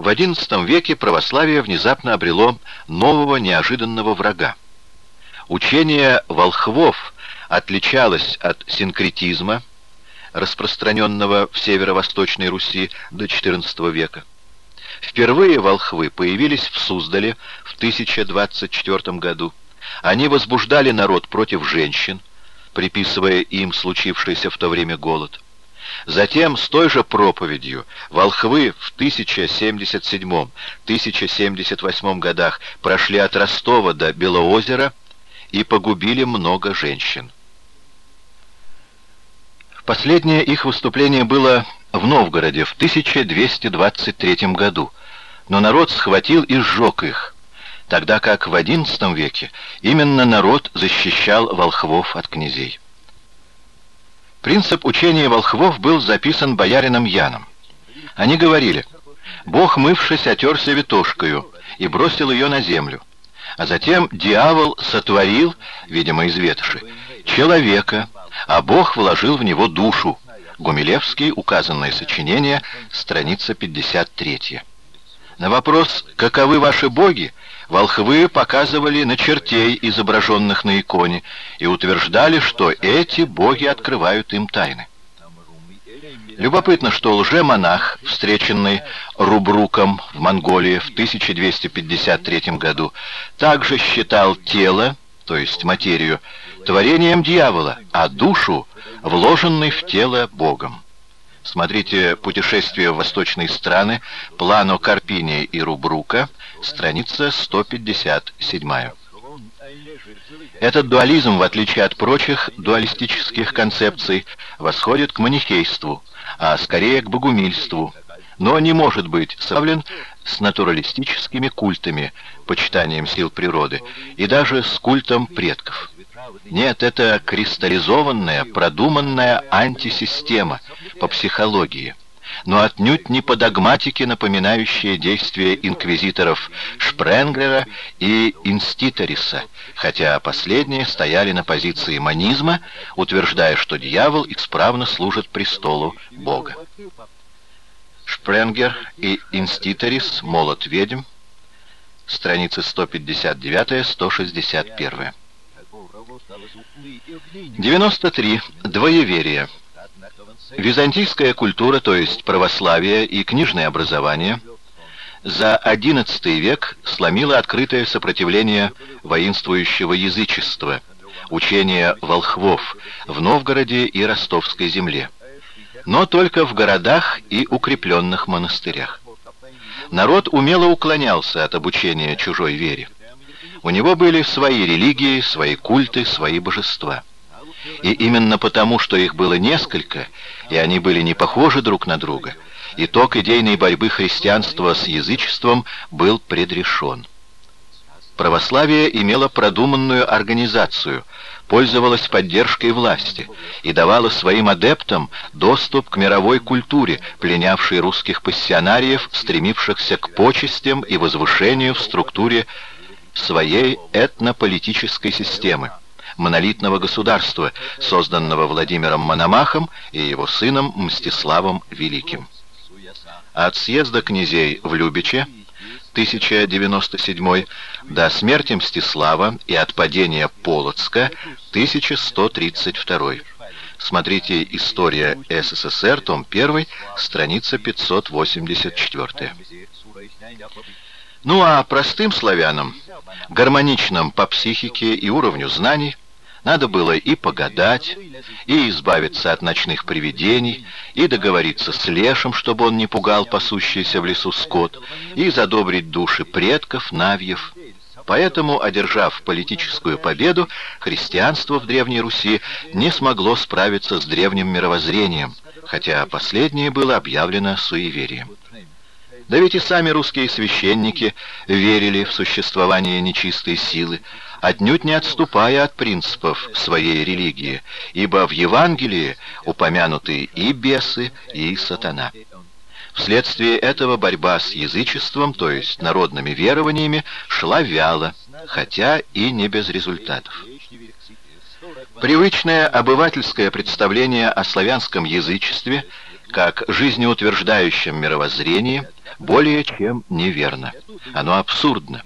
В XI веке православие внезапно обрело нового неожиданного врага. Учение волхвов отличалось от синкретизма, распространенного в северо-восточной Руси до XIV века. Впервые волхвы появились в Суздале в 1024 году. Они возбуждали народ против женщин, приписывая им случившийся в то время голод. Затем с той же проповедью волхвы в 1077-1078 годах прошли от Ростова до Белоозера и погубили много женщин. Последнее их выступление было в Новгороде в 1223 году, но народ схватил и сжег их, тогда как в XI веке именно народ защищал волхвов от князей. Принцип учения волхвов был записан боярином Яном. Они говорили, «Бог, мывшись, отерся витошкою и бросил ее на землю, а затем дьявол сотворил, видимо, из ветоши, человека, а Бог вложил в него душу». Гумилевский, указанное сочинение, страница 53. На вопрос «Каковы ваши боги?» волхвы показывали на чертей, изображенных на иконе, и утверждали, что эти боги открывают им тайны. Любопытно, что лжемонах, встреченный Рубруком в Монголии в 1253 году, также считал тело, то есть материю, творением дьявола, а душу — вложенной в тело Богом. Смотрите «Путешествие в восточные страны», Плано Карпини и Рубрука, страница 157. Этот дуализм, в отличие от прочих дуалистических концепций, восходит к манихейству, а скорее к богумильству, но не может быть составлен с натуралистическими культами, почитанием сил природы и даже с культом предков. Нет, это кристаллизованная, продуманная антисистема по психологии, но отнюдь не по догматике, напоминающая действия инквизиторов Шпренглера и Инститориса, хотя последние стояли на позиции манизма, утверждая, что дьявол исправно служит престолу Бога. Шпренгер и Инститорис «Молот ведьм», страницы 159-161. 93. Двоеверие. Византийская культура, то есть православие и книжное образование, за XI век сломила открытое сопротивление воинствующего язычества, учения волхвов в Новгороде и Ростовской земле, но только в городах и укрепленных монастырях. Народ умело уклонялся от обучения чужой вере. У него были свои религии, свои культы, свои божества. И именно потому, что их было несколько, и они были не похожи друг на друга, итог идейной борьбы христианства с язычеством был предрешен. Православие имело продуманную организацию, пользовалось поддержкой власти и давало своим адептам доступ к мировой культуре, пленявшей русских пассионариев, стремившихся к почестям и возвышению в структуре своей этнополитической системы, монолитного государства, созданного Владимиром Мономахом и его сыном Мстиславом Великим. От съезда князей в Любиче 1097 до смерти Мстислава и от падения Полоцка 1132. Смотрите «История СССР», том 1, страница 584. Ну а простым славянам, гармоничным по психике и уровню знаний, надо было и погадать, и избавиться от ночных привидений, и договориться с лешим, чтобы он не пугал пасущийся в лесу скот, и задобрить души предков, навьев. Поэтому, одержав политическую победу, христианство в Древней Руси не смогло справиться с древним мировоззрением, хотя последнее было объявлено суеверием. Да ведь и сами русские священники верили в существование нечистой силы, отнюдь не отступая от принципов своей религии, ибо в Евангелии упомянуты и бесы, и сатана. Вследствие этого борьба с язычеством, то есть народными верованиями, шла вяло, хотя и не без результатов. Привычное обывательское представление о славянском язычестве как жизнеутверждающем мировоззрении – более чем неверно. Оно абсурдно.